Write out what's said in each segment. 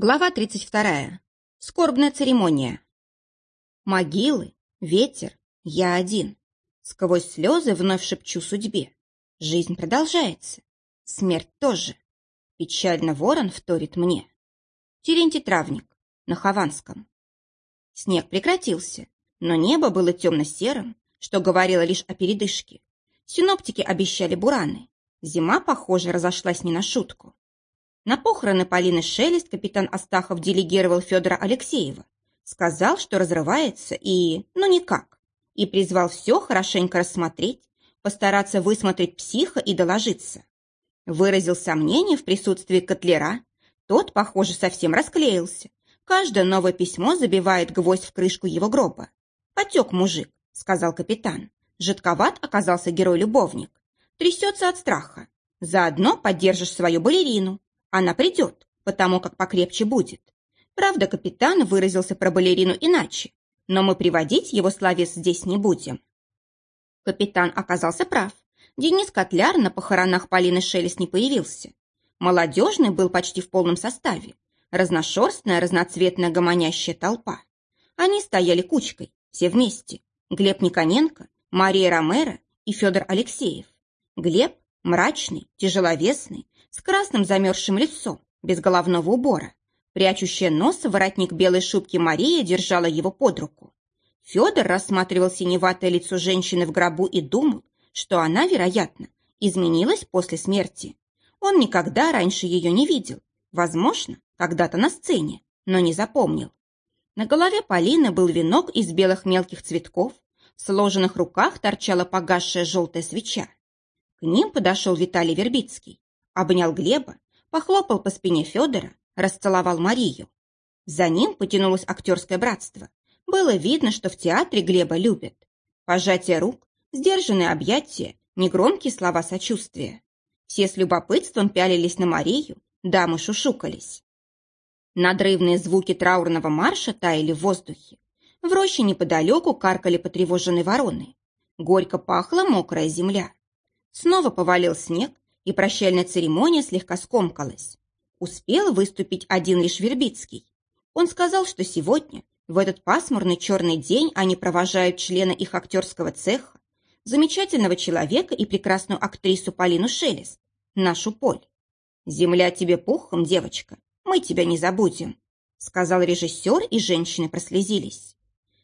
Глава 32. Скорбная церемония. Могилы, ветер, я один. Сквозь слезы вновь шепчу судьбе. Жизнь продолжается. Смерть тоже. Печально ворон вторит мне. Терентий Травник. На Хованском. Снег прекратился, но небо было темно-серым, что говорило лишь о передышке. Синоптики обещали бураны. Зима, похоже, разошлась не на шутку. На похороны Полины Шелест капитан Астахов делегировал Федора Алексеева. Сказал, что разрывается и... ну никак. И призвал все хорошенько рассмотреть, постараться высмотреть психа и доложиться. Выразил сомнение в присутствии котлера. Тот, похоже, совсем расклеился. Каждое новое письмо забивает гвоздь в крышку его гроба. «Потек мужик», — сказал капитан. Жидковат оказался герой-любовник. Трясется от страха. Заодно поддержишь свою балерину. Она придет, потому как покрепче будет. Правда, капитан выразился про балерину иначе, но мы приводить его словес здесь не будем. Капитан оказался прав. Денис Котляр на похоронах Полины Шелест не появился. Молодежный был почти в полном составе. Разношерстная, разноцветная гомонящая толпа. Они стояли кучкой, все вместе. Глеб Никоненко, Мария Ромеро и Федор Алексеев. Глеб – мрачный, тяжеловесный, с красным замерзшим лицом, без головного убора. Прячущая нос в воротник белой шубки Мария держала его под руку. Федор рассматривал синеватое лицо женщины в гробу и думал, что она, вероятно, изменилась после смерти. Он никогда раньше ее не видел. Возможно, когда-то на сцене, но не запомнил. На голове Полины был венок из белых мелких цветков, в сложенных руках торчала погасшая желтая свеча. К ним подошел Виталий Вербицкий обнял Глеба, похлопал по спине Федора, расцеловал Марию. За ним потянулось актерское братство. Было видно, что в театре Глеба любят. Пожатие рук, сдержанные объятия, негромкие слова сочувствия. Все с любопытством пялились на Марию, дамы шушукались. Надрывные звуки траурного марша таяли в воздухе. В роще неподалеку каркали потревоженные вороны. Горько пахла мокрая земля. Снова повалил снег, и прощальная церемония слегка скомкалась. Успел выступить один лишь Вербицкий. Он сказал, что сегодня, в этот пасмурный черный день, они провожают члена их актерского цеха, замечательного человека и прекрасную актрису Полину Шелест, нашу Поль. «Земля тебе пухом, девочка, мы тебя не забудем», сказал режиссер, и женщины прослезились.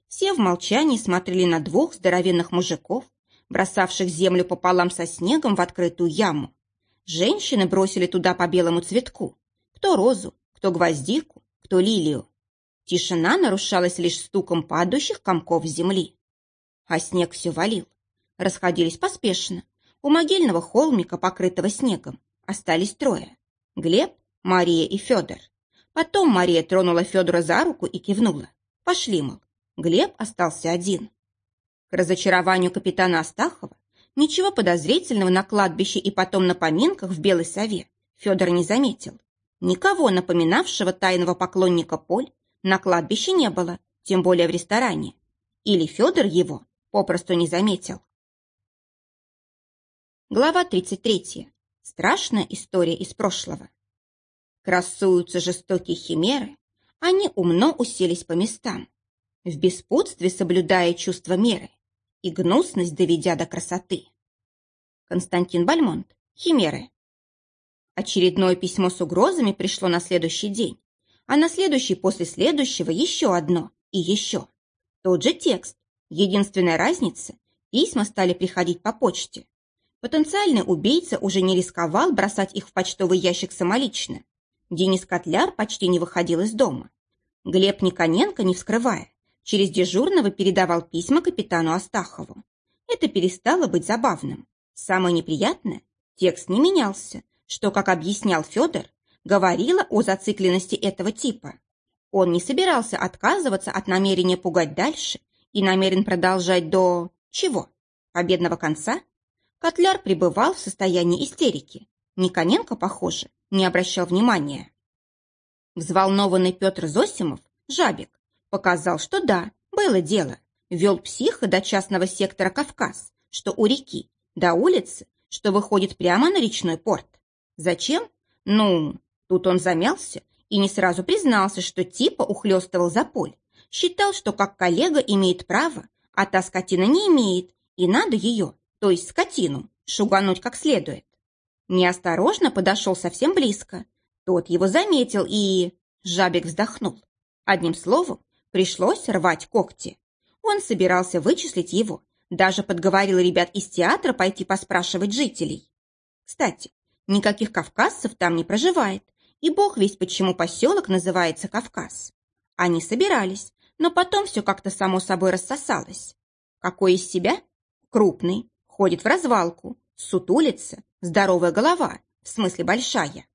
Все в молчании смотрели на двух здоровенных мужиков, бросавших землю пополам со снегом в открытую яму. Женщины бросили туда по белому цветку. Кто розу, кто гвоздику, кто лилию. Тишина нарушалась лишь стуком падающих комков земли. А снег все валил. Расходились поспешно. У могильного холмика, покрытого снегом, остались трое. Глеб, Мария и Федор. Потом Мария тронула Федора за руку и кивнула. Пошли, мол. Глеб остался один. К разочарованию капитана Астахова Ничего подозрительного на кладбище и потом на поминках в Белой Сове Федор не заметил. Никого, напоминавшего тайного поклонника Поль, на кладбище не было, тем более в ресторане. Или Федор его попросту не заметил. Глава 33. Страшная история из прошлого. Красуются жестокие химеры, они умно уселись по местам, в беспутстве соблюдая чувство меры и гнусность доведя до красоты. Константин Бальмонт. Химеры. Очередное письмо с угрозами пришло на следующий день, а на следующий после следующего еще одно и еще. Тот же текст. Единственная разница – письма стали приходить по почте. Потенциальный убийца уже не рисковал бросать их в почтовый ящик самолично. Денис Котляр почти не выходил из дома. Глеб Никоненко, не вскрывая, через дежурного передавал письма капитану Астахову. Это перестало быть забавным. Самое неприятное, текст не менялся, что, как объяснял Федор, говорило о зацикленности этого типа. Он не собирался отказываться от намерения пугать дальше и намерен продолжать до... чего? Победного конца? Котляр пребывал в состоянии истерики. Никоненко, похоже, не обращал внимания. Взволнованный Петр Зосимов, жабик, Показал, что да, было дело. Вел психа до частного сектора Кавказ, что у реки, до улицы, что выходит прямо на речной порт. Зачем? Ну, тут он замялся и не сразу признался, что типа ухлёстывал за поль. Считал, что как коллега имеет право, а та скотина не имеет, и надо ее, то есть скотину, шугануть как следует. Неосторожно подошел совсем близко. Тот его заметил и... Жабик вздохнул. Одним словом, пришлось рвать когти. Он собирался вычислить его, даже подговорил ребят из театра пойти поспрашивать жителей. Кстати, никаких кавказцев там не проживает, и бог весь почему поселок называется Кавказ. Они собирались, но потом все как-то само собой рассосалось. Какой из себя? Крупный, ходит в развалку, сутулится, здоровая голова, в смысле большая.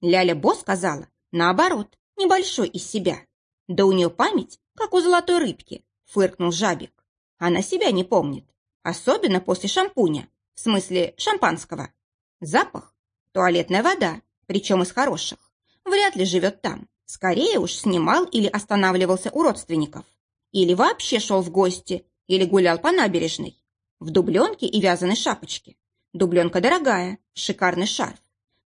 Ляля Бо сказала, наоборот, небольшой из себя. Да у нее память, как у золотой рыбки, фыркнул жабик. Она себя не помнит, особенно после шампуня, в смысле шампанского. Запах – туалетная вода, причем из хороших. Вряд ли живет там. Скорее уж снимал или останавливался у родственников. Или вообще шел в гости, или гулял по набережной. В дубленке и вязаной шапочке. Дубленка дорогая, шикарный шарф.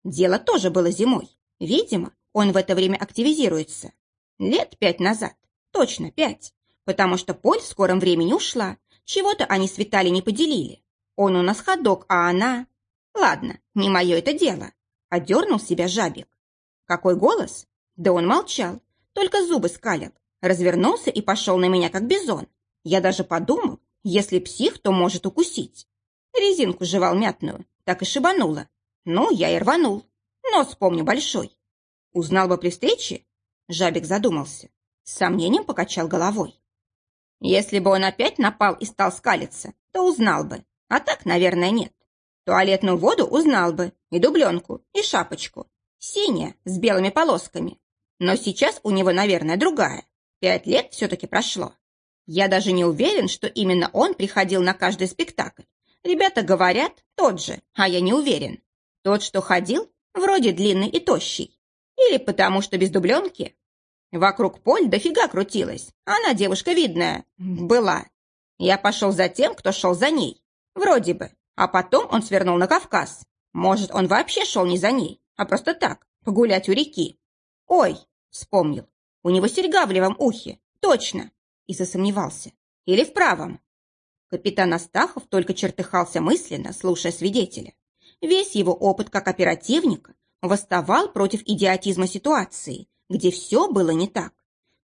Дело тоже было зимой. Видимо, он в это время активизируется. Лет пять назад. Точно пять. Потому что Поль в скором времени ушла. Чего-то они с Виталий не поделили. Он у нас ходок, а она... Ладно, не мое это дело. Одернул себя жабик. Какой голос? Да он молчал, только зубы скалил. Развернулся и пошел на меня, как бизон. Я даже подумал, если псих, то может укусить. Резинку жевал мятную, так и шибануло. Ну, я и рванул. Нос, помню, большой. Узнал бы при встрече? Жабик задумался. С сомнением покачал головой. Если бы он опять напал и стал скалиться, то узнал бы. А так, наверное, нет. Туалетную воду узнал бы, и дубленку, и шапочку. Синяя, с белыми полосками. Но сейчас у него, наверное, другая. Пять лет все-таки прошло. Я даже не уверен, что именно он приходил на каждый спектакль. Ребята говорят, тот же, а я не уверен. Тот, что ходил, вроде длинный и тощий. Или потому, что без дубленки. Вокруг Поль дофига крутилась. Она девушка видная. Была. Я пошел за тем, кто шел за ней. Вроде бы. А потом он свернул на Кавказ. Может, он вообще шел не за ней, а просто так, погулять у реки. Ой, вспомнил. У него серьга в левом ухе. Точно. И засомневался. Или в правом. Капитан Астахов только чертыхался мысленно, слушая свидетеля. Весь его опыт как оперативника восставал против идиотизма ситуации, где все было не так.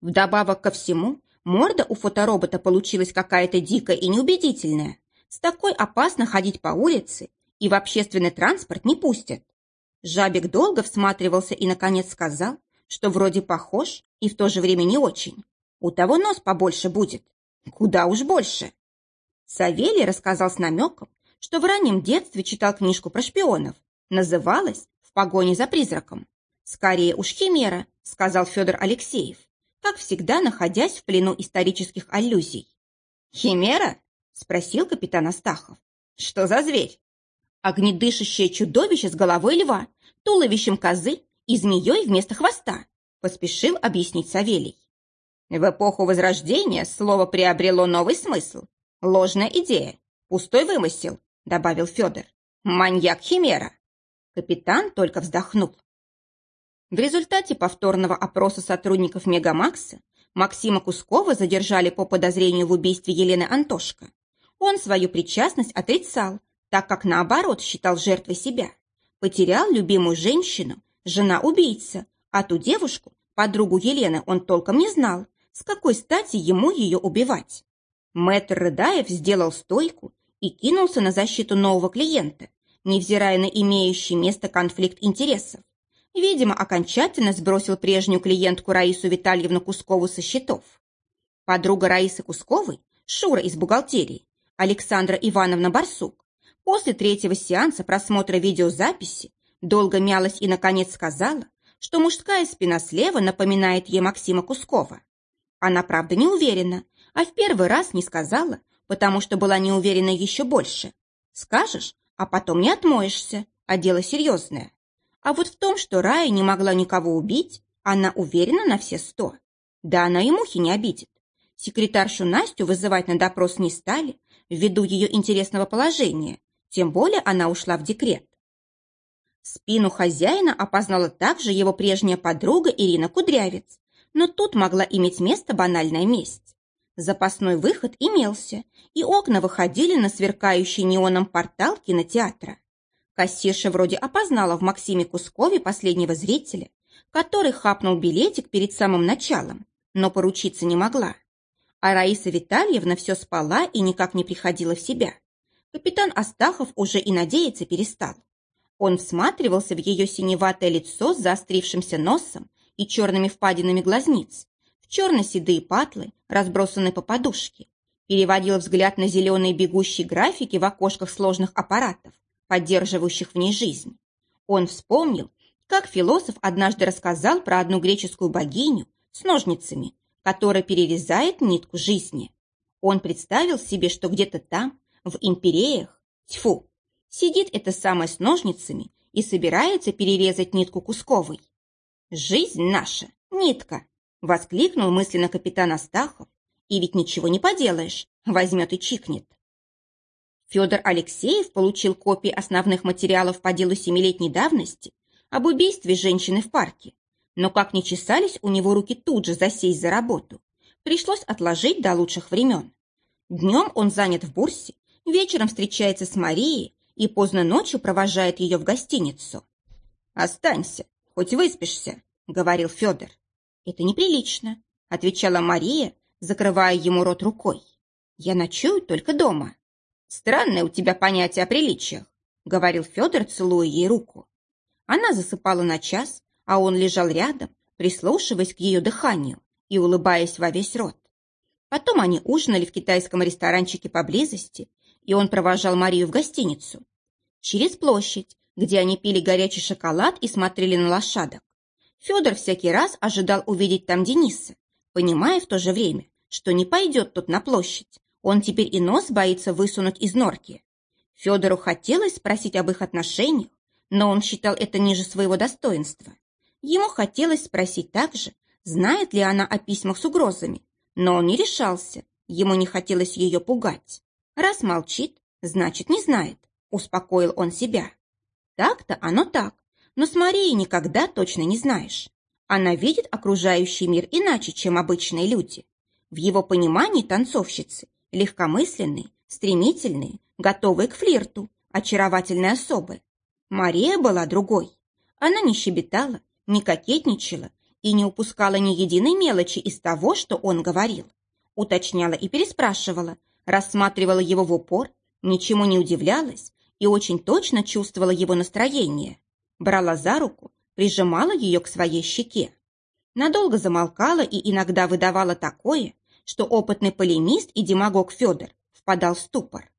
Вдобавок ко всему, морда у фоторобота получилась какая-то дикая и неубедительная. С такой опасно ходить по улице, и в общественный транспорт не пустят. Жабик долго всматривался и, наконец, сказал, что вроде похож и в то же время не очень. У того нос побольше будет. Куда уж больше. Савелий рассказал с намеком, что в раннем детстве читал книжку про шпионов. Называлась «В погоне за призраком». «Скорее уж химера», — сказал Федор Алексеев, как всегда находясь в плену исторических аллюзий. «Химера?» — спросил капитан Астахов. «Что за зверь?» огнедышащее чудовище с головой льва, туловищем козы и змеей вместо хвоста, поспешил объяснить Савелий. В эпоху Возрождения слово приобрело новый смысл. Ложная идея, пустой вымысел, добавил Федор. Маньяк-химера. Капитан только вздохнул. В результате повторного опроса сотрудников Мегамакса Максима Кускова задержали по подозрению в убийстве Елены Антошко. Он свою причастность отрицал, так как наоборот считал жертвой себя. Потерял любимую женщину, жена-убийца, а ту девушку, подругу Елены, он толком не знал, с какой стати ему ее убивать. Мэтр Рыдаев сделал стойку и кинулся на защиту нового клиента, невзирая на имеющий место конфликт интересов. Видимо, окончательно сбросил прежнюю клиентку Раису Витальевну Кускову со счетов. Подруга Раисы Кусковой, Шура из бухгалтерии, Александра Ивановна Барсук, После третьего сеанса просмотра видеозаписи долго мялась и, наконец, сказала, что мужская спина слева напоминает ей Максима Кускова. Она, правда, не уверена, а в первый раз не сказала, потому что была не уверена еще больше. Скажешь, а потом не отмоешься, а дело серьезное. А вот в том, что Рая не могла никого убить, она уверена на все сто. Да она и мухи не обидит. Секретаршу Настю вызывать на допрос не стали, ввиду ее интересного положения, тем более она ушла в декрет. Спину хозяина опознала также его прежняя подруга Ирина Кудрявец, но тут могла иметь место банальная месть. Запасной выход имелся, и окна выходили на сверкающий неоном портал кинотеатра. Кассирша вроде опознала в Максиме Кускове последнего зрителя, который хапнул билетик перед самым началом, но поручиться не могла. А Раиса Витальевна все спала и никак не приходила в себя. Капитан Астахов уже и надеяться перестал. Он всматривался в ее синеватое лицо с заострившимся носом и черными впадинами глазниц, в черно-седые патлы, разбросанные по подушке, переводил взгляд на зеленые бегущие графики в окошках сложных аппаратов, поддерживающих в ней жизнь. Он вспомнил, как философ однажды рассказал про одну греческую богиню с ножницами, которая перерезает нитку жизни. Он представил себе, что где-то там, в империях, тьфу, сидит эта самая с ножницами и собирается перерезать нитку Кусковой. «Жизнь наша, нитка!» — воскликнул мысленно капитан Астахов. «И ведь ничего не поделаешь, возьмет и чикнет». Федор Алексеев получил копии основных материалов по делу семилетней давности об убийстве женщины в парке. Но как ни чесались у него руки тут же засесть за работу, пришлось отложить до лучших времен. Днем он занят в бурсе, вечером встречается с Марией и поздно ночью провожает ее в гостиницу. «Останься, хоть выспишься», — говорил Федор. «Это неприлично», — отвечала Мария, закрывая ему рот рукой. «Я ночую только дома». «Странное у тебя понятие о приличиях», — говорил Федор, целуя ей руку. Она засыпала на час, а он лежал рядом, прислушиваясь к ее дыханию и улыбаясь во весь рот. Потом они ужинали в китайском ресторанчике поблизости, и он провожал Марию в гостиницу. Через площадь, где они пили горячий шоколад и смотрели на лошадок. Федор всякий раз ожидал увидеть там Дениса, понимая в то же время, что не пойдет тут на площадь. Он теперь и нос боится высунуть из норки. Федору хотелось спросить об их отношениях, но он считал это ниже своего достоинства. Ему хотелось спросить также, знает ли она о письмах с угрозами, но он не решался, ему не хотелось ее пугать. Раз молчит, значит, не знает, успокоил он себя. Так-то оно так, но с Марией никогда точно не знаешь. Она видит окружающий мир иначе, чем обычные люди. В его понимании танцовщицы легкомысленные, стремительные, готовые к флирту, очаровательные особы. Мария была другой. Она не щебетала, не кокетничала и не упускала ни единой мелочи из того, что он говорил. Уточняла и переспрашивала, рассматривала его в упор, ничему не удивлялась и очень точно чувствовала его настроение. Брала за руку, прижимала ее к своей щеке. Надолго замолкала и иногда выдавала такое, что опытный полемист и демагог Федор впадал в ступор.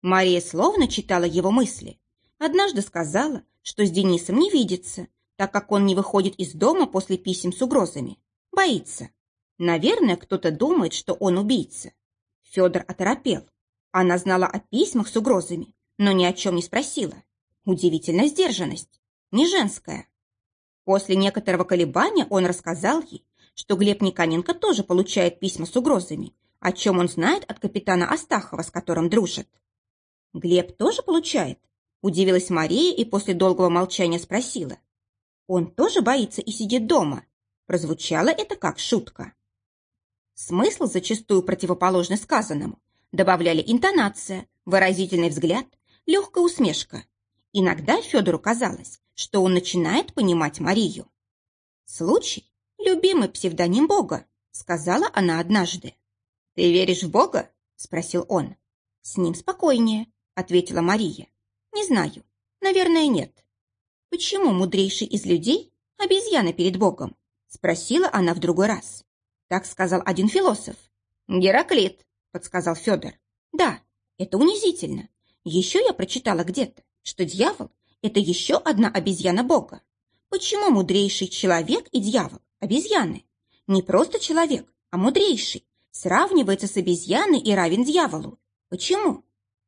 Мария словно читала его мысли, Однажды сказала, что с Денисом не видится, так как он не выходит из дома после писем с угрозами. Боится. Наверное, кто-то думает, что он убийца. Федор оторопел. Она знала о письмах с угрозами, но ни о чем не спросила. Удивительная сдержанность. Не женская. После некоторого колебания он рассказал ей, что Глеб Никоненко тоже получает письма с угрозами, о чем он знает от капитана Астахова, с которым дружит. Глеб тоже получает? Удивилась Мария и после долгого молчания спросила. «Он тоже боится и сидит дома?» Прозвучало это как шутка. Смысл зачастую противоположный сказанному. Добавляли интонация, выразительный взгляд, легкая усмешка. Иногда Федору казалось, что он начинает понимать Марию. «Случай — любимый псевдоним Бога», — сказала она однажды. «Ты веришь в Бога?» — спросил он. «С ним спокойнее», — ответила Мария. Не знаю. Наверное, нет. Почему мудрейший из людей – обезьяна перед Богом? Спросила она в другой раз. Так сказал один философ. Гераклит, подсказал Федор. Да, это унизительно. Еще я прочитала где-то, что дьявол – это еще одна обезьяна Бога. Почему мудрейший человек и дьявол – обезьяны? Не просто человек, а мудрейший. Сравнивается с обезьяной и равен дьяволу. Почему?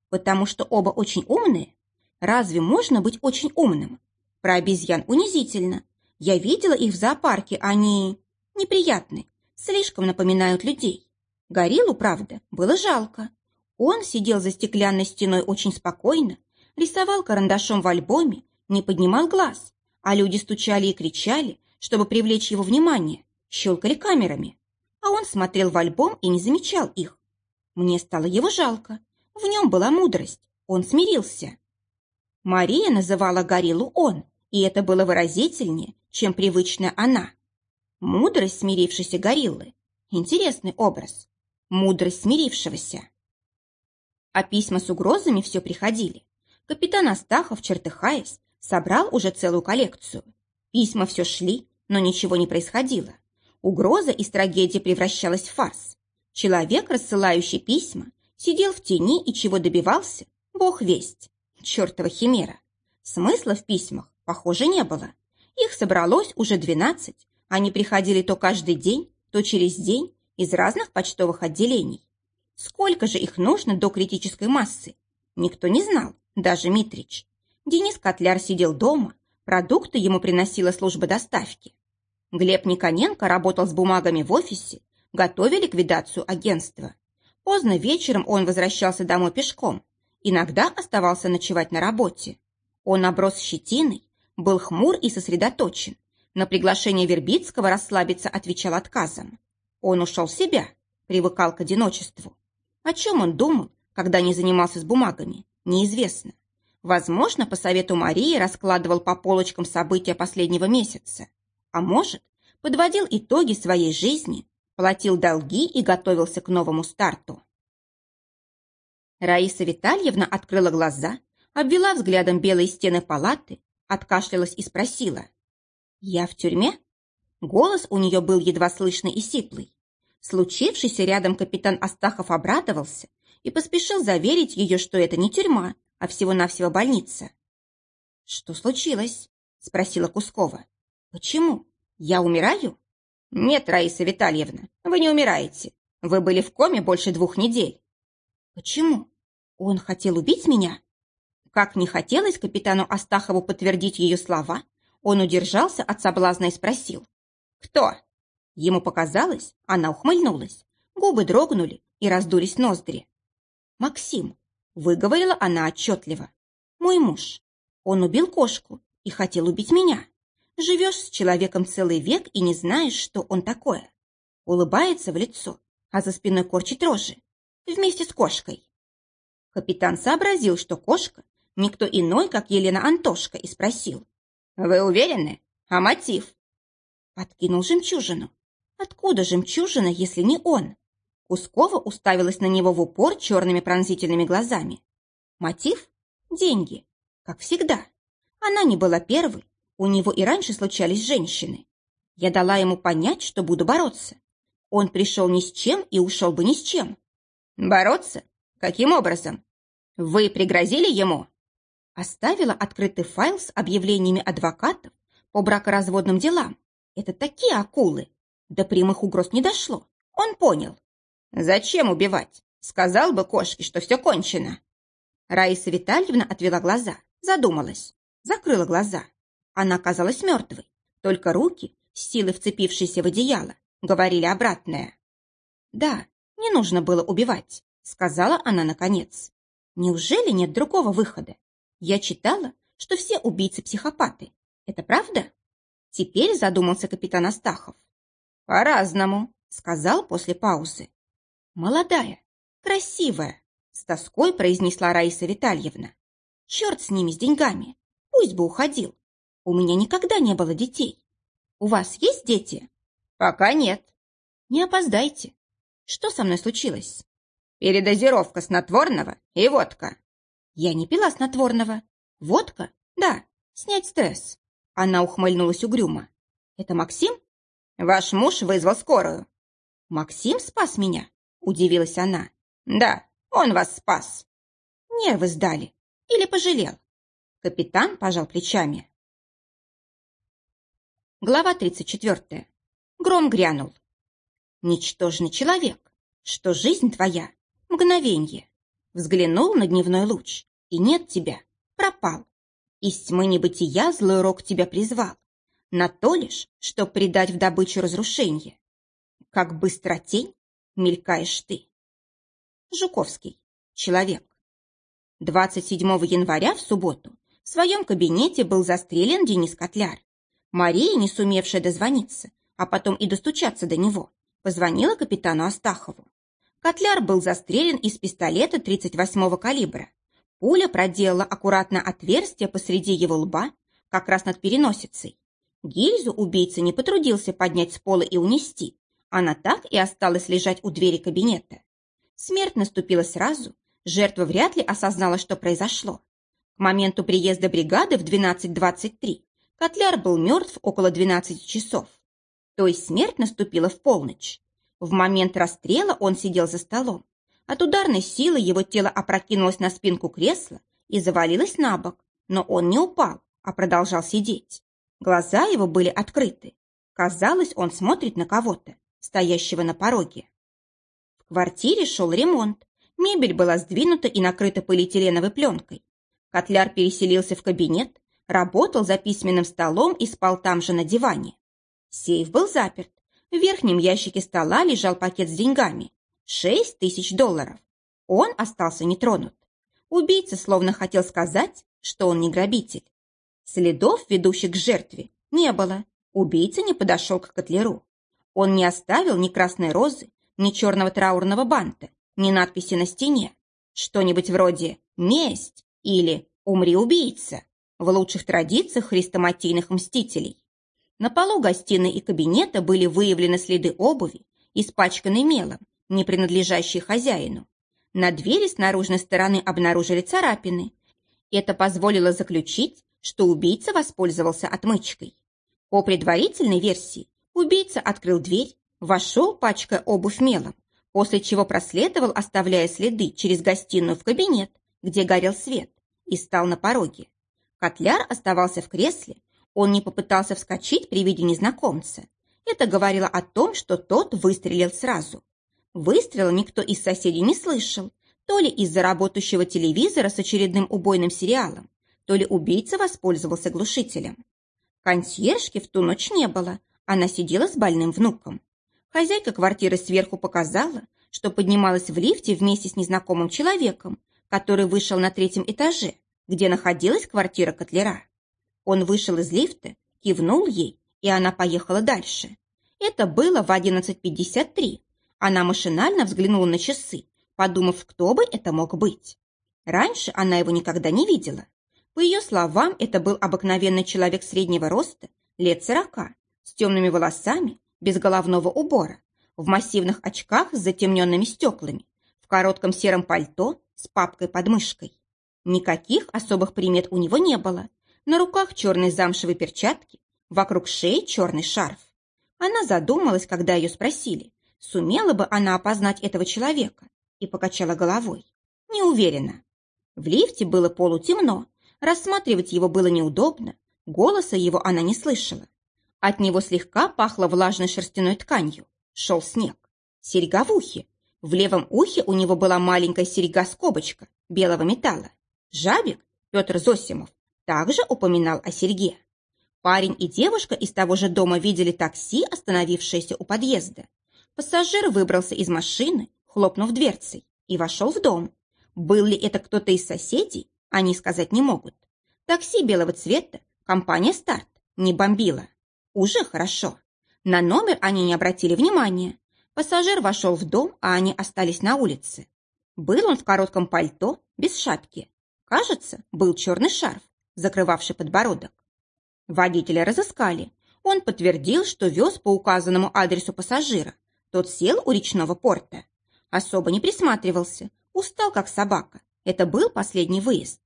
Потому что оба очень умные, Разве можно быть очень умным? Про обезьян унизительно. Я видела их в зоопарке, они неприятны, слишком напоминают людей. Гориллу, правда, было жалко. Он сидел за стеклянной стеной очень спокойно, рисовал карандашом в альбоме, не поднимал глаз, а люди стучали и кричали, чтобы привлечь его внимание, щелкали камерами. А он смотрел в альбом и не замечал их. Мне стало его жалко. В нем была мудрость. Он смирился. Мария называла гориллу он, и это было выразительнее, чем привычная она. Мудрость смирившейся гориллы. Интересный образ. Мудрость смирившегося. А письма с угрозами все приходили. Капитан Астахов, чертыхаясь, собрал уже целую коллекцию. Письма все шли, но ничего не происходило. Угроза из трагедии превращалась в фарс. Человек, рассылающий письма, сидел в тени и чего добивался, бог весть. Чертова химера. Смысла в письмах, похоже, не было. Их собралось уже двенадцать. Они приходили то каждый день, то через день из разных почтовых отделений. Сколько же их нужно до критической массы? Никто не знал, даже Митрич. Денис Котляр сидел дома, продукты ему приносила служба доставки. Глеб Никоненко работал с бумагами в офисе, готовя ликвидацию агентства. Поздно вечером он возвращался домой пешком, иногда оставался ночевать на работе. Он оброс щетиной, был хмур и сосредоточен. На приглашение Вербицкого расслабиться отвечал отказом. Он ушел в себя, привыкал к одиночеству. О чем он думал, когда не занимался с бумагами, неизвестно. Возможно, по совету Марии раскладывал по полочкам события последнего месяца. А может, подводил итоги своей жизни, платил долги и готовился к новому старту. Раиса Витальевна открыла глаза, обвела взглядом белые стены палаты, откашлялась и спросила. «Я в тюрьме?» Голос у нее был едва слышный и сиплый. Случившийся рядом капитан Астахов обрадовался и поспешил заверить ее, что это не тюрьма, а всего-навсего больница. «Что случилось?» – спросила Кускова. «Почему? Я умираю?» «Нет, Раиса Витальевна, вы не умираете. Вы были в коме больше двух недель». «Почему? Он хотел убить меня?» Как не хотелось капитану Астахову подтвердить ее слова, он удержался от соблазна и спросил. «Кто?» Ему показалось, она ухмыльнулась. Губы дрогнули и раздулись ноздри. «Максим», — выговорила она отчетливо. «Мой муж. Он убил кошку и хотел убить меня. Живешь с человеком целый век и не знаешь, что он такое. Улыбается в лицо, а за спиной корчит рожи. Вместе с кошкой». Капитан сообразил, что кошка никто иной, как Елена Антошка, и спросил. «Вы уверены? А мотив?» Подкинул жемчужину. Откуда жемчужина, если не он? Кускова уставилась на него в упор черными пронзительными глазами. Мотив? Деньги. Как всегда. Она не была первой. У него и раньше случались женщины. Я дала ему понять, что буду бороться. Он пришел ни с чем и ушел бы ни с чем. Бороться? Каким образом? Вы пригрозили ему? Оставила открытый файл с объявлениями адвокатов по бракоразводным делам. Это такие акулы. До прямых угроз не дошло. Он понял. Зачем убивать? Сказал бы кошке, что все кончено. Раиса Витальевна отвела глаза, задумалась, закрыла глаза. Она казалась мертвой. Только руки, силы вцепившиеся в одеяло, говорили обратное. «Да, не нужно было убивать», — сказала она наконец. «Неужели нет другого выхода? Я читала, что все убийцы-психопаты. Это правда? Теперь задумался капитан Астахов. По-разному, сказал после паузы. Молодая, красивая, с тоской произнесла Раиса Витальевна. Черт с ними, с деньгами. Пусть бы уходил. У меня никогда не было детей. У вас есть дети? Пока нет. Не опоздайте. Что со мной случилось? Передозировка снотворного и водка. Я не пила снотворного. Водка? Да, снять стресс. Она ухмыльнулась угрюмо. Это Максим? Ваш муж вызвал скорую. Максим спас меня? Удивилась она. Да, он вас спас. Нервы сдали. Или пожалел. Капитан пожал плечами. Глава 34. Гром грянул. Ничтожный человек, что жизнь твоя — мгновенье. Взглянул на дневной луч, и нет тебя, пропал. Из тьмы небытия злой рок тебя призвал. На то лишь, чтоб предать в добычу разрушение. Как быстро тень мелькаешь ты. Жуковский. Человек. 27 января в субботу В своем кабинете был застрелен Денис Котляр. Мария, не сумевшая дозвониться, а потом и достучаться до него, позвонила капитану Астахову. Котляр был застрелен из пистолета 38-го калибра. Пуля проделала аккуратно отверстие посреди его лба, как раз над переносицей. Гильзу убийца не потрудился поднять с пола и унести. Она так и осталась лежать у двери кабинета. Смерть наступила сразу, жертва вряд ли осознала, что произошло. К моменту приезда бригады в 12.23 Котляр был мертв около 12 часов. То есть смерть наступила в полночь. В момент расстрела он сидел за столом. От ударной силы его тело опрокинулось на спинку кресла и завалилось на бок, но он не упал, а продолжал сидеть. Глаза его были открыты. Казалось, он смотрит на кого-то, стоящего на пороге. В квартире шел ремонт. Мебель была сдвинута и накрыта полиэтиленовой пленкой. Котляр переселился в кабинет, работал за письменным столом и спал там же на диване. Сейф был заперт, в верхнем ящике стола лежал пакет с деньгами. Шесть тысяч долларов. Он остался нетронут. Убийца словно хотел сказать, что он не грабитель. Следов, ведущих к жертве, не было. Убийца не подошел к котлеру. Он не оставил ни красной розы, ни черного траурного банта, ни надписи на стене. Что-нибудь вроде «Месть» или «Умри, убийца» в лучших традициях хрестоматийных мстителей. На полу гостиной и кабинета были выявлены следы обуви, испачканной мелом, не принадлежащей хозяину. На двери с наружной стороны обнаружили царапины. Это позволило заключить, что убийца воспользовался отмычкой. По предварительной версии, убийца открыл дверь, вошел, пачкая обувь мелом, после чего проследовал, оставляя следы через гостиную в кабинет, где горел свет, и стал на пороге. Котляр оставался в кресле, он не попытался вскочить при виде незнакомца. Это говорило о том, что тот выстрелил сразу. Выстрела никто из соседей не слышал, то ли из-за работающего телевизора с очередным убойным сериалом, то ли убийца воспользовался глушителем. Консьержки в ту ночь не было, она сидела с больным внуком. Хозяйка квартиры сверху показала, что поднималась в лифте вместе с незнакомым человеком, который вышел на третьем этаже, где находилась квартира Котлера. Он вышел из лифта, кивнул ей, и она поехала дальше. Это было в 11.53. Она машинально взглянула на часы, подумав, кто бы это мог быть. Раньше она его никогда не видела. По ее словам, это был обыкновенный человек среднего роста, лет сорока, с темными волосами, без головного убора, в массивных очках с затемненными стеклами, в коротком сером пальто с папкой под мышкой. Никаких особых примет у него не было, на руках черные замшевые перчатки, вокруг шеи черный шарф. Она задумалась, когда ее спросили, сумела бы она опознать этого человека, и покачала головой. Не уверена. В лифте было полутемно, рассматривать его было неудобно, голоса его она не слышала. От него слегка пахло влажной шерстяной тканью. Шел снег. Серьга в ухе. В левом ухе у него была маленькая серьга-скобочка белого металла. Жабик, Петр Зосимов, также упоминал о серьге. Парень и девушка из того же дома видели такси, остановившееся у подъезда. Пассажир выбрался из машины, хлопнув дверцей, и вошел в дом. Был ли это кто-то из соседей, они сказать не могут. Такси белого цвета, компания «Старт», не бомбила. Уже хорошо. На номер они не обратили внимания. Пассажир вошел в дом, а они остались на улице. Был он в коротком пальто, без шапки. Кажется, был черный шарф закрывавший подбородок. Водителя разыскали. Он подтвердил, что вез по указанному адресу пассажира. Тот сел у речного порта. Особо не присматривался, устал как собака. Это был последний выезд.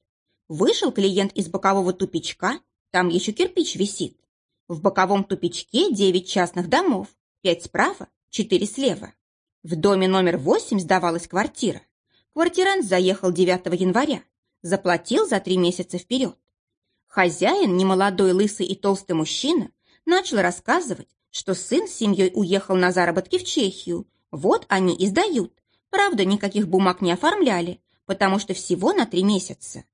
Вышел клиент из бокового тупичка, там еще кирпич висит. В боковом тупичке девять частных домов, пять справа, четыре слева. В доме номер восемь сдавалась квартира. Квартирант заехал 9 января, заплатил за три месяца вперед. Хозяин, немолодой, лысый и толстый мужчина, начал рассказывать, что сын с семьей уехал на заработки в Чехию. Вот они и сдают. Правда, никаких бумаг не оформляли, потому что всего на три месяца.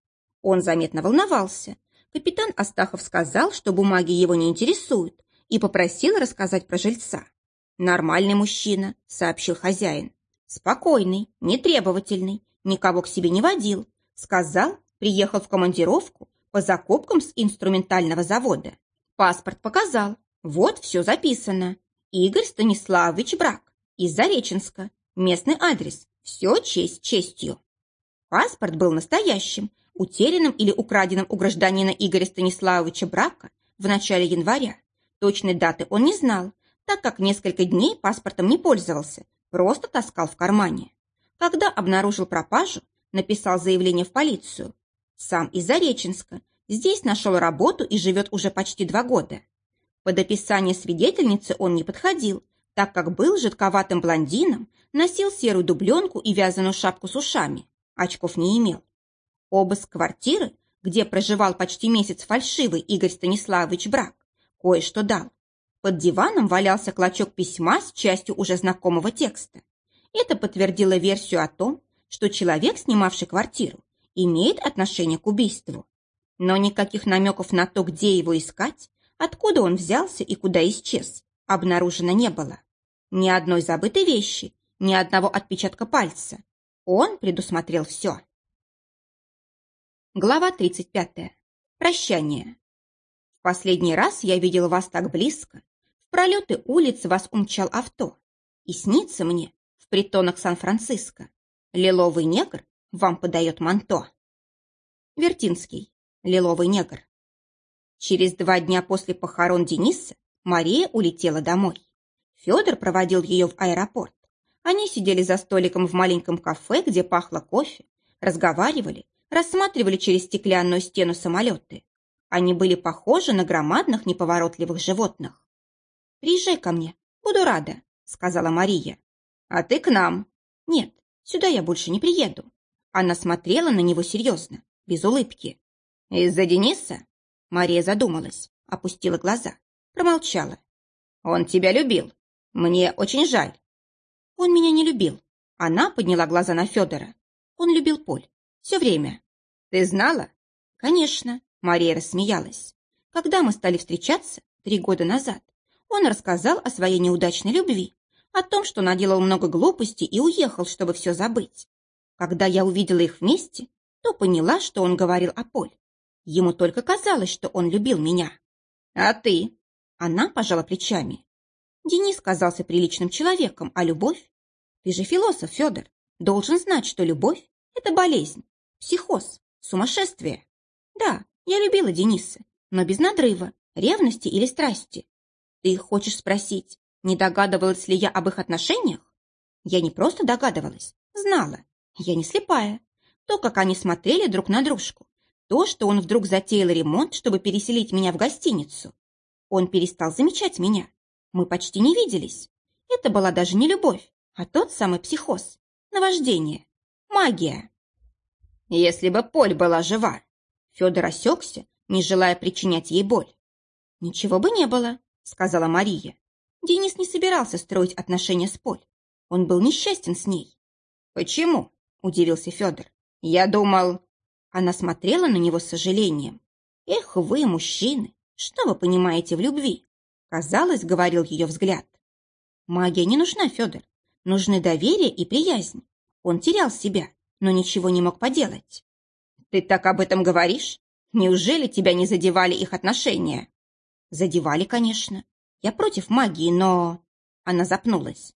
Он заметно волновался. Капитан Астахов сказал, что бумаги его не интересуют, и попросил рассказать про жильца. «Нормальный мужчина», — сообщил хозяин. «Спокойный, нетребовательный, никого к себе не водил. Сказал, приехал в командировку, по закупкам с инструментального завода. Паспорт показал. Вот все записано. Игорь Станиславович Брак. Из Зареченска. Местный адрес. Все честь честью. Паспорт был настоящим, утерянным или украденным у гражданина Игоря Станиславовича Брака в начале января. Точной даты он не знал, так как несколько дней паспортом не пользовался, просто таскал в кармане. Когда обнаружил пропажу, написал заявление в полицию. Сам из Зареченска, здесь нашел работу и живет уже почти два года. Под описание свидетельницы он не подходил, так как был жидковатым блондином, носил серую дубленку и вязаную шапку с ушами, очков не имел. Обыск квартиры, где проживал почти месяц фальшивый Игорь Станиславович Брак, кое-что дал. Под диваном валялся клочок письма с частью уже знакомого текста. Это подтвердило версию о том, что человек, снимавший квартиру, имеет отношение к убийству. Но никаких намеков на то, где его искать, откуда он взялся и куда исчез, обнаружено не было. Ни одной забытой вещи, ни одного отпечатка пальца. Он предусмотрел все. Глава 35. Прощание. В последний раз я видел вас так близко. В пролеты улиц вас умчал авто. И снится мне в притонах Сан-Франциско. Лиловый негр вам подает манто. Вертинский. Лиловый негр. Через два дня после похорон Дениса Мария улетела домой. Федор проводил ее в аэропорт. Они сидели за столиком в маленьком кафе, где пахло кофе, разговаривали, рассматривали через стеклянную стену самолеты. Они были похожи на громадных неповоротливых животных. «Приезжай ко мне, буду рада», — сказала Мария. «А ты к нам?» «Нет, сюда я больше не приеду». Она смотрела на него серьезно, без улыбки. «Из-за Дениса?» Мария задумалась, опустила глаза, промолчала. «Он тебя любил. Мне очень жаль». «Он меня не любил». Она подняла глаза на Федора. Он любил Поль. Все время. «Ты знала?» «Конечно», — Мария рассмеялась. «Когда мы стали встречаться, три года назад, он рассказал о своей неудачной любви, о том, что наделал много глупостей и уехал, чтобы все забыть. Когда я увидела их вместе, то поняла, что он говорил о Поль. Ему только казалось, что он любил меня. А ты? Она пожала плечами. Денис казался приличным человеком, а любовь? Ты же философ, Федор. Должен знать, что любовь – это болезнь, психоз, сумасшествие. Да, я любила Дениса, но без надрыва, ревности или страсти. Ты хочешь спросить, не догадывалась ли я об их отношениях? Я не просто догадывалась, знала. Я не слепая. То, как они смотрели друг на дружку, то, что он вдруг затеял ремонт, чтобы переселить меня в гостиницу. Он перестал замечать меня. Мы почти не виделись. Это была даже не любовь, а тот самый психоз. Наваждение. Магия. Если бы Поль была жива. Федор осекся, не желая причинять ей боль. Ничего бы не было, сказала Мария. Денис не собирался строить отношения с Поль. Он был несчастен с ней. Почему? Удивился Федор. Я думал... Она смотрела на него с сожалением. «Эх вы, мужчины, что вы понимаете в любви?» Казалось, говорил ее взгляд. «Магия не нужна, Федор. Нужны доверие и приязнь. Он терял себя, но ничего не мог поделать». «Ты так об этом говоришь? Неужели тебя не задевали их отношения?» «Задевали, конечно. Я против магии, но...» Она запнулась.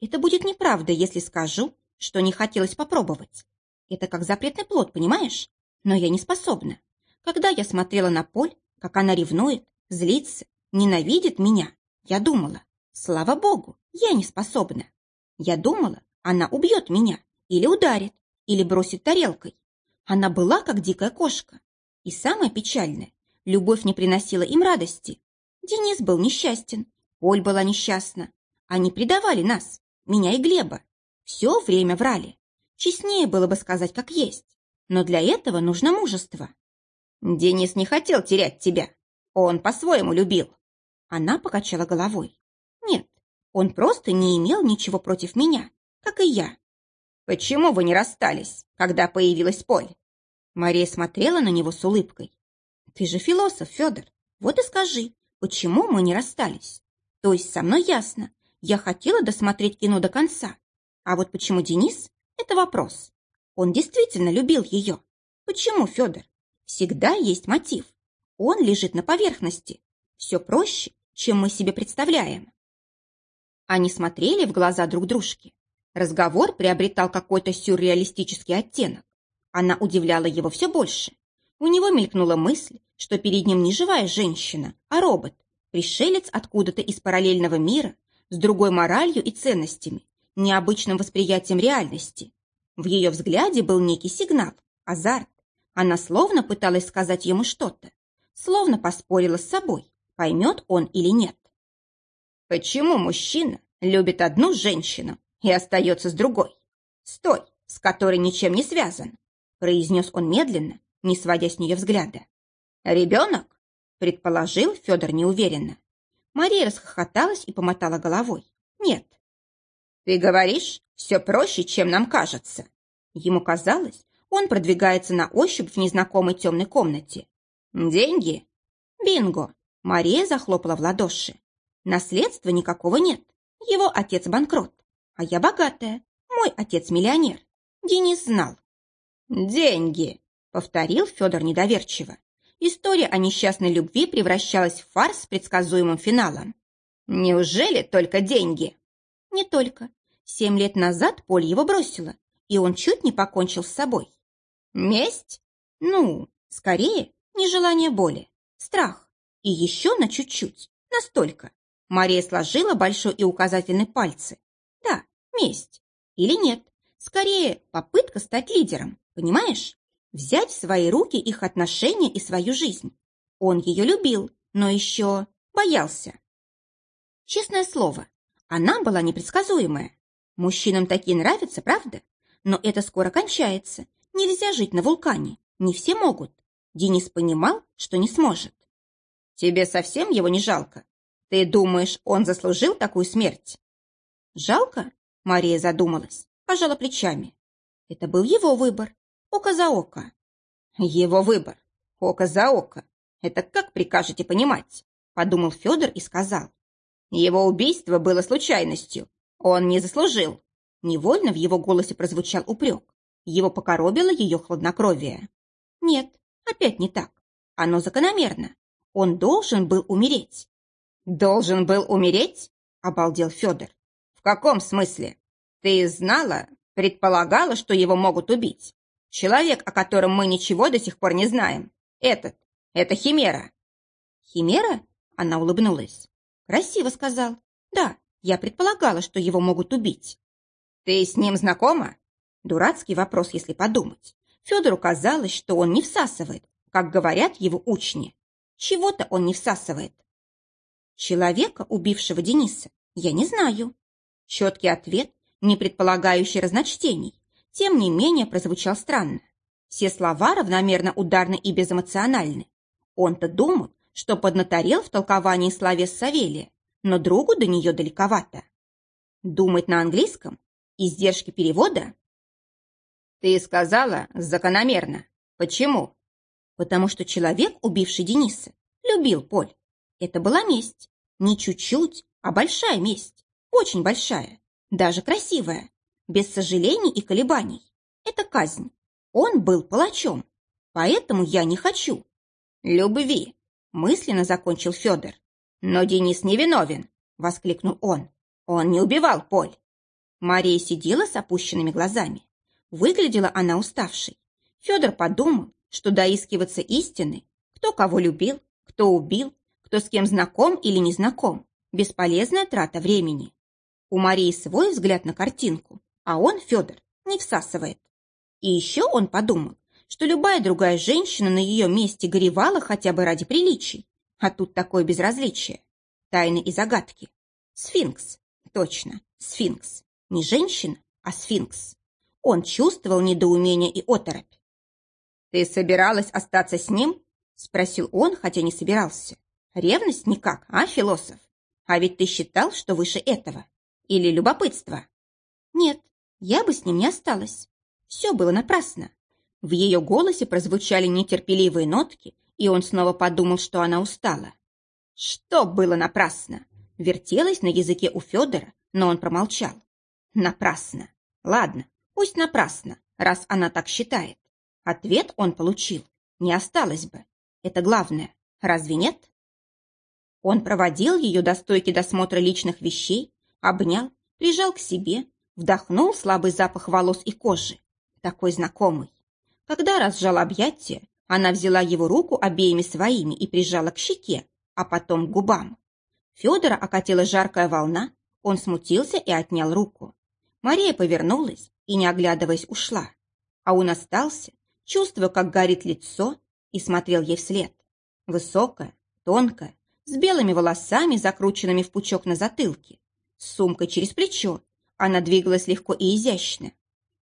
«Это будет неправда, если скажу, что не хотелось попробовать. Это как запретный плод, понимаешь? Но я не способна. Когда я смотрела на Поль, как она ревнует, злится, ненавидит меня, я думала, слава богу, я не способна. Я думала, она убьет меня, или ударит, или бросит тарелкой. Она была как дикая кошка. И самое печальное, любовь не приносила им радости. Денис был несчастен, Поль была несчастна. Они предавали нас, меня и Глеба. Все время врали. Честнее было бы сказать, как есть но для этого нужно мужество. Денис не хотел терять тебя. Он по-своему любил. Она покачала головой. Нет, он просто не имел ничего против меня, как и я. Почему вы не расстались, когда появилась Поль? Мария смотрела на него с улыбкой. Ты же философ, Федор. Вот и скажи, почему мы не расстались? То есть со мной ясно. Я хотела досмотреть кино до конца. А вот почему Денис – это вопрос. Он действительно любил ее. Почему, Федор? Всегда есть мотив. Он лежит на поверхности. Все проще, чем мы себе представляем. Они смотрели в глаза друг дружки. Разговор приобретал какой-то сюрреалистический оттенок. Она удивляла его все больше. У него мелькнула мысль, что перед ним не живая женщина, а робот, пришелец откуда-то из параллельного мира, с другой моралью и ценностями, необычным восприятием реальности. В ее взгляде был некий сигнал, азарт. Она словно пыталась сказать ему что-то, словно поспорила с собой, поймет он или нет. Почему мужчина любит одну женщину и остается с другой? С той, с которой ничем не связан, произнес он медленно, не сводя с нее взгляда. «Ребенок?» – предположил Федор неуверенно. Мария расхохоталась и помотала головой. «Нет». «Ты говоришь, все проще, чем нам кажется». Ему казалось, он продвигается на ощупь в незнакомой темной комнате. «Деньги?» «Бинго!» Мария захлопала в ладоши. «Наследства никакого нет. Его отец банкрот, а я богатая. Мой отец миллионер. Денис знал». «Деньги!» — повторил Федор недоверчиво. История о несчастной любви превращалась в фарс с предсказуемым финалом. «Неужели только деньги?» «Не только. Семь лет назад Поль его бросила, и он чуть не покончил с собой». «Месть?» «Ну, скорее, нежелание боли, страх. И еще на чуть-чуть, настолько». Мария сложила большой и указательный пальцы. «Да, месть. Или нет, скорее попытка стать лидером, понимаешь?» взять в свои руки их отношения и свою жизнь. Он ее любил, но еще боялся. Честное слово, она была непредсказуемая. Мужчинам такие нравятся, правда? Но это скоро кончается. Нельзя жить на вулкане. Не все могут. Денис понимал, что не сможет. Тебе совсем его не жалко? Ты думаешь, он заслужил такую смерть? Жалко? Мария задумалась, пожала плечами. Это был его выбор, Око за око. Его выбор. Око за око. Это как прикажете понимать? Подумал Федор и сказал. Его убийство было случайностью. Он не заслужил. Невольно в его голосе прозвучал упрек. Его покоробило ее хладнокровие. Нет, опять не так. Оно закономерно. Он должен был умереть. Должен был умереть? Обалдел Федор. В каком смысле? Ты знала, предполагала, что его могут убить? Человек, о котором мы ничего до сих пор не знаем. Этот. Это Химера. Химера? Она улыбнулась. Красиво сказал. Да, я предполагала, что его могут убить. Ты с ним знакома? Дурацкий вопрос, если подумать. Федору казалось, что он не всасывает, как говорят его учни. Чего-то он не всасывает. Человека, убившего Дениса, я не знаю. Четкий ответ, не предполагающий разночтений тем не менее прозвучал странно. Все слова равномерно ударны и безэмоциональны. Он-то думал, что поднаторел в толковании словес Савелия, но другу до нее далековато. Думать на английском? Издержки перевода? Ты сказала закономерно. Почему? Потому что человек, убивший Дениса, любил Поль. Это была месть. Не чуть-чуть, а большая месть. Очень большая. Даже красивая без сожалений и колебаний. Это казнь. Он был палачом, поэтому я не хочу. Любви, мысленно закончил Федор. Но Денис не виновен, воскликнул он. Он не убивал Поль. Мария сидела с опущенными глазами. Выглядела она уставшей. Федор подумал, что доискиваться истины, кто кого любил, кто убил, кто с кем знаком или не знаком, бесполезная трата времени. У Марии свой взгляд на картинку, а он, Федор, не всасывает. И еще он подумал, что любая другая женщина на ее месте горевала хотя бы ради приличий, а тут такое безразличие. Тайны и загадки. Сфинкс. Точно, сфинкс. Не женщина, а сфинкс. Он чувствовал недоумение и оторопь. «Ты собиралась остаться с ним?» – спросил он, хотя не собирался. «Ревность никак, а, философ? А ведь ты считал, что выше этого. Или любопытство?» «Нет, я бы с ним не осталась. Все было напрасно. В ее голосе прозвучали нетерпеливые нотки, и он снова подумал, что она устала. Что было напрасно? Вертелось на языке у Федора, но он промолчал. Напрасно. Ладно, пусть напрасно, раз она так считает. Ответ он получил. не осталось бы. Это главное. Разве нет? Он проводил ее до стойки досмотра личных вещей, обнял, прижал к себе, вдохнул слабый запах волос и кожи, такой знакомый. Когда разжал объятия, она взяла его руку обеими своими и прижала к щеке, а потом к губам. Федора окатила жаркая волна, он смутился и отнял руку. Мария повернулась и, не оглядываясь, ушла. А он остался, чувствуя, как горит лицо, и смотрел ей вслед. Высокая, тонкая, с белыми волосами, закрученными в пучок на затылке, с сумкой через плечо. Она двигалась легко и изящно.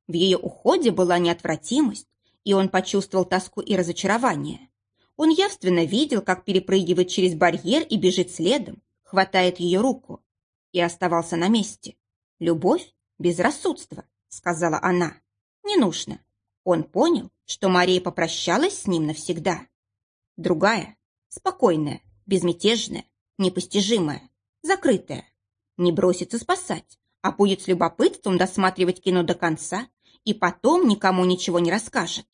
В ее уходе была неотвратимость, и он почувствовал тоску и разочарование. Он явственно видел, как перепрыгивает через барьер и бежит следом, хватает ее руку. И оставался на месте. «Любовь? Безрассудство», — сказала она. «Не нужно». Он понял, что Мария попрощалась с ним навсегда. Другая, спокойная, безмятежная, непостижимая, закрытая. Не бросится спасать, а будет с любопытством досматривать кино до конца и потом никому ничего не расскажет.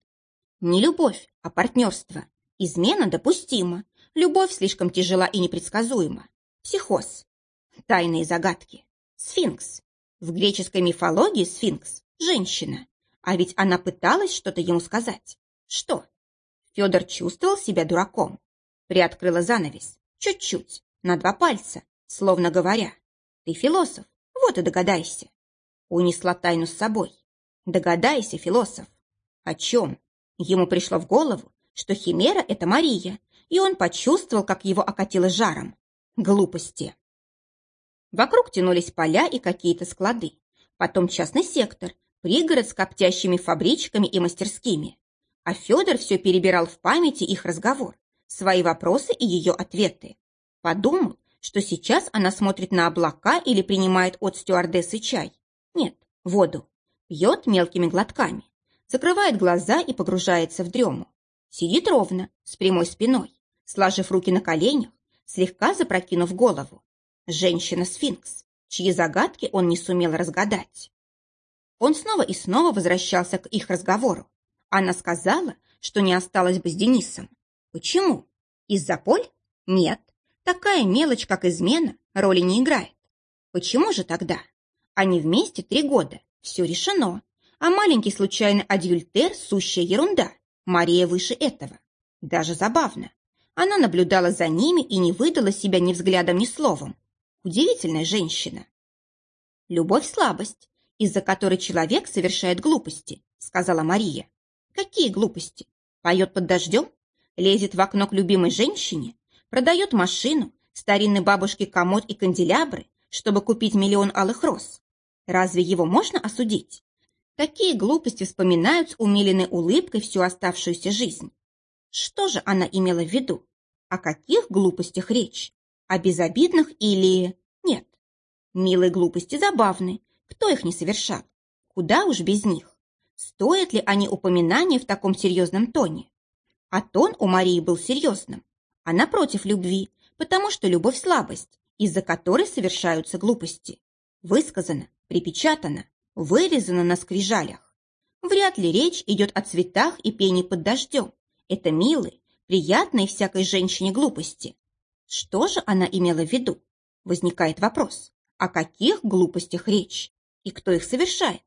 Не любовь, а партнерство. Измена допустима. Любовь слишком тяжела и непредсказуема. Психоз. Тайные загадки. Сфинкс. В греческой мифологии сфинкс – женщина. А ведь она пыталась что-то ему сказать. Что? Федор чувствовал себя дураком. Приоткрыла занавес. Чуть-чуть. На два пальца. Словно говоря. Ты философ. Вот и догадайся. Унесла тайну с собой. Догадайся, философ. О чем? Ему пришло в голову, что Химера — это Мария, и он почувствовал, как его окатило жаром. Глупости. Вокруг тянулись поля и какие-то склады. Потом частный сектор, пригород с коптящими фабричками и мастерскими. А Федор все перебирал в памяти их разговор, свои вопросы и ее ответы. Подумал, что сейчас она смотрит на облака или принимает от стюардессы чай. Нет, воду. Пьет мелкими глотками закрывает глаза и погружается в дрему. Сидит ровно, с прямой спиной, сложив руки на коленях, слегка запрокинув голову. Женщина-сфинкс, чьи загадки он не сумел разгадать. Он снова и снова возвращался к их разговору. Она сказала, что не осталась бы с Денисом. Почему? Из-за Поль? Нет. Такая мелочь, как измена, роли не играет. Почему же тогда? Они вместе три года. Все решено а маленький случайный адюльтер – сущая ерунда. Мария выше этого. Даже забавно. Она наблюдала за ними и не выдала себя ни взглядом, ни словом. Удивительная женщина. Любовь – слабость, из-за которой человек совершает глупости, сказала Мария. Какие глупости? Поет под дождем? Лезет в окно к любимой женщине? Продает машину, старинной бабушке комод и канделябры, чтобы купить миллион алых роз? Разве его можно осудить? Такие глупости вспоминают с умиленной улыбкой всю оставшуюся жизнь. Что же она имела в виду? О каких глупостях речь? О безобидных или... Нет. Милые глупости забавны. Кто их не совершал? Куда уж без них? Стоят ли они упоминания в таком серьезном тоне? А тон у Марии был серьезным. Она против любви, потому что любовь – слабость, из-за которой совершаются глупости. Высказано, припечатано, вырезано на скрижалях. Вряд ли речь идет о цветах и пении под дождем. Это милые, приятные всякой женщине глупости. Что же она имела в виду? Возникает вопрос, о каких глупостях речь? И кто их совершает?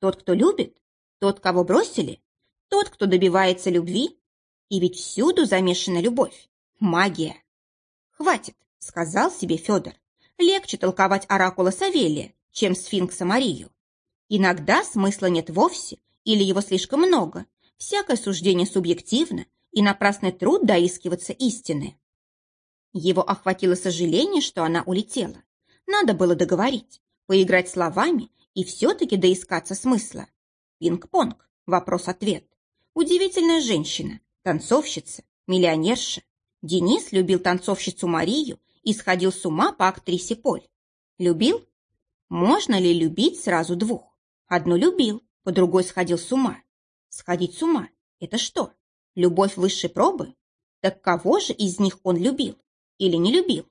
Тот, кто любит? Тот, кого бросили? Тот, кто добивается любви? И ведь всюду замешана любовь. Магия. «Хватит», — сказал себе Федор. «Легче толковать оракула Савелия, чем сфинкса Марию. Иногда смысла нет вовсе, или его слишком много. Всякое суждение субъективно, и напрасный труд доискиваться истины. Его охватило сожаление, что она улетела. Надо было договорить, поиграть словами и все-таки доискаться смысла. Пинг-понг, вопрос-ответ. Удивительная женщина, танцовщица, миллионерша. Денис любил танцовщицу Марию и сходил с ума по актрисе Поль. Любил? Можно ли любить сразу двух? Одну любил, по другой сходил с ума. Сходить с ума – это что? Любовь высшей пробы? Так кого же из них он любил? Или не любил?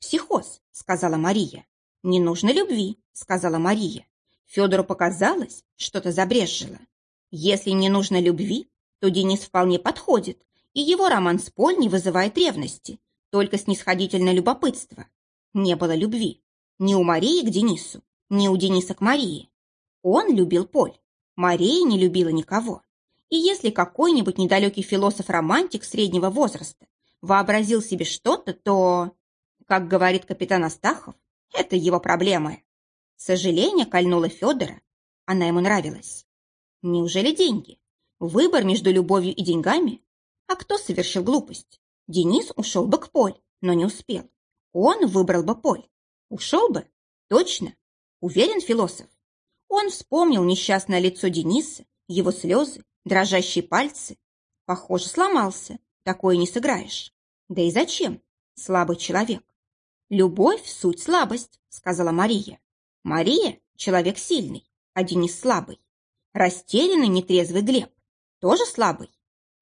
Психоз, сказала Мария. Не нужно любви, сказала Мария. Федору показалось, что-то забрежило. Если не нужно любви, то Денис вполне подходит, И его роман с Поль не вызывает ревности, только снисходительное любопытство. Не было любви. Ни у Марии к Денису, ни у Дениса к Марии. Он любил Поль. Мария не любила никого. И если какой-нибудь недалекий философ-романтик среднего возраста вообразил себе что-то, то, как говорит капитан Астахов, это его проблемы. Сожаление кольнуло Федора. Она ему нравилась. Неужели деньги? Выбор между любовью и деньгами? А кто совершил глупость? Денис ушел бы к Поль, но не успел. Он выбрал бы Поль. Ушел бы? Точно. Уверен философ. Он вспомнил несчастное лицо Дениса, его слезы, дрожащие пальцы. Похоже, сломался. Такое не сыграешь. Да и зачем? Слабый человек. Любовь – суть слабость, сказала Мария. Мария – человек сильный, а Денис слабый. Растерянный, нетрезвый Глеб – тоже слабый.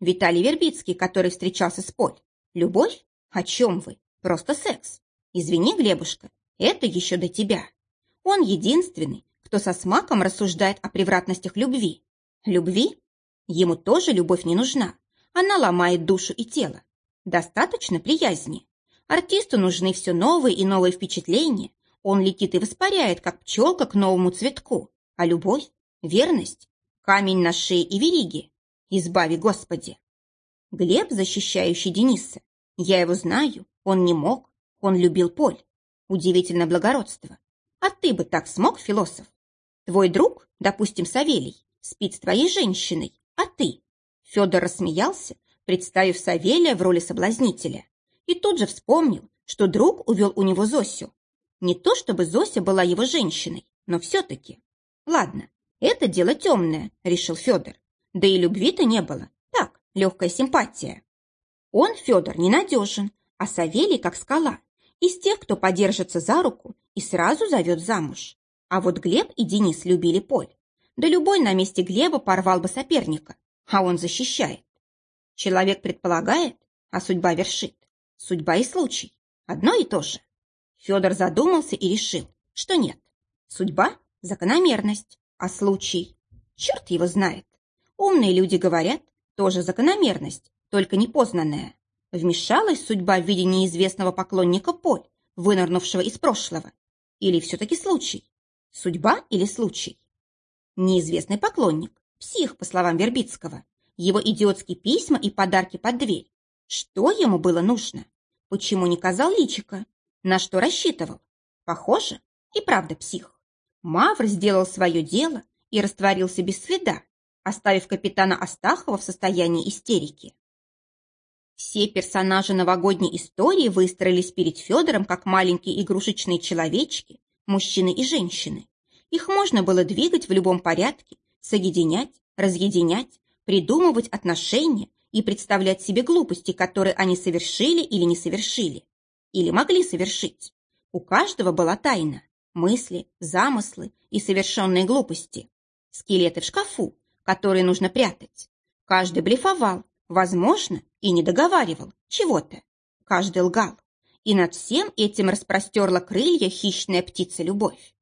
Виталий Вербицкий, который встречался с Поль. Любовь? О чем вы? Просто секс. Извини, Глебушка, это еще до тебя. Он единственный, кто со смаком рассуждает о превратностях любви. Любви? Ему тоже любовь не нужна. Она ломает душу и тело. Достаточно приязни. Артисту нужны все новые и новые впечатления. Он летит и воспаряет, как пчелка к новому цветку. А любовь, верность, камень на шее и вериги. Избави, Господи. Глеб, защищающий Дениса. Я его знаю, он не мог, он любил Поль. Удивительное благородство. А ты бы так смог, философ? Твой друг, допустим, Савелий, спит с твоей женщиной, а ты? Федор рассмеялся, представив Савелия в роли соблазнителя. И тут же вспомнил, что друг увел у него Зосю. Не то чтобы Зося была его женщиной, но все-таки. Ладно, это дело темное, решил Федор. Да и любви-то не было. Так, легкая симпатия. Он, Федор, ненадежен, а Савелий как скала. Из тех, кто подержится за руку и сразу зовет замуж. А вот Глеб и Денис любили Поль. Да любой на месте Глеба порвал бы соперника, а он защищает. Человек предполагает, а судьба вершит. Судьба и случай. Одно и то же. Федор задумался и решил, что нет. Судьба – закономерность, а случай – черт его знает. Умные люди говорят, тоже закономерность, только непознанная. Вмешалась судьба в виде неизвестного поклонника Поль, вынырнувшего из прошлого. Или все-таки случай? Судьба или случай? Неизвестный поклонник, псих, по словам Вербицкого. Его идиотские письма и подарки под дверь. Что ему было нужно? Почему не казал личика? На что рассчитывал? Похоже, и правда псих. Мавр сделал свое дело и растворился без следа, оставив капитана Астахова в состоянии истерики. Все персонажи новогодней истории выстроились перед Федором как маленькие игрушечные человечки, мужчины и женщины. Их можно было двигать в любом порядке, соединять, разъединять, придумывать отношения и представлять себе глупости, которые они совершили или не совершили, или могли совершить. У каждого была тайна, мысли, замыслы и совершенные глупости. Скелеты в шкафу, которые нужно прятать. Каждый блефовал, возможно, и не договаривал чего-то. Каждый лгал. И над всем этим распростерла крылья хищная птица-любовь.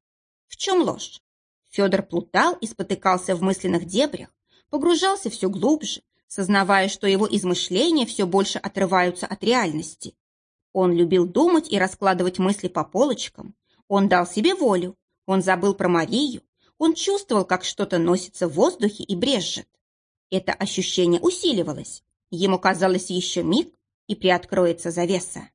В чем ложь? Федор плутал и спотыкался в мысленных дебрях, погружался все глубже, сознавая, что его измышления все больше отрываются от реальности. Он любил думать и раскладывать мысли по полочкам. Он дал себе волю. Он забыл про Марию. Он чувствовал, как что-то носится в воздухе и брежет. Это ощущение усиливалось. Ему казалось еще миг, и приоткроется завеса.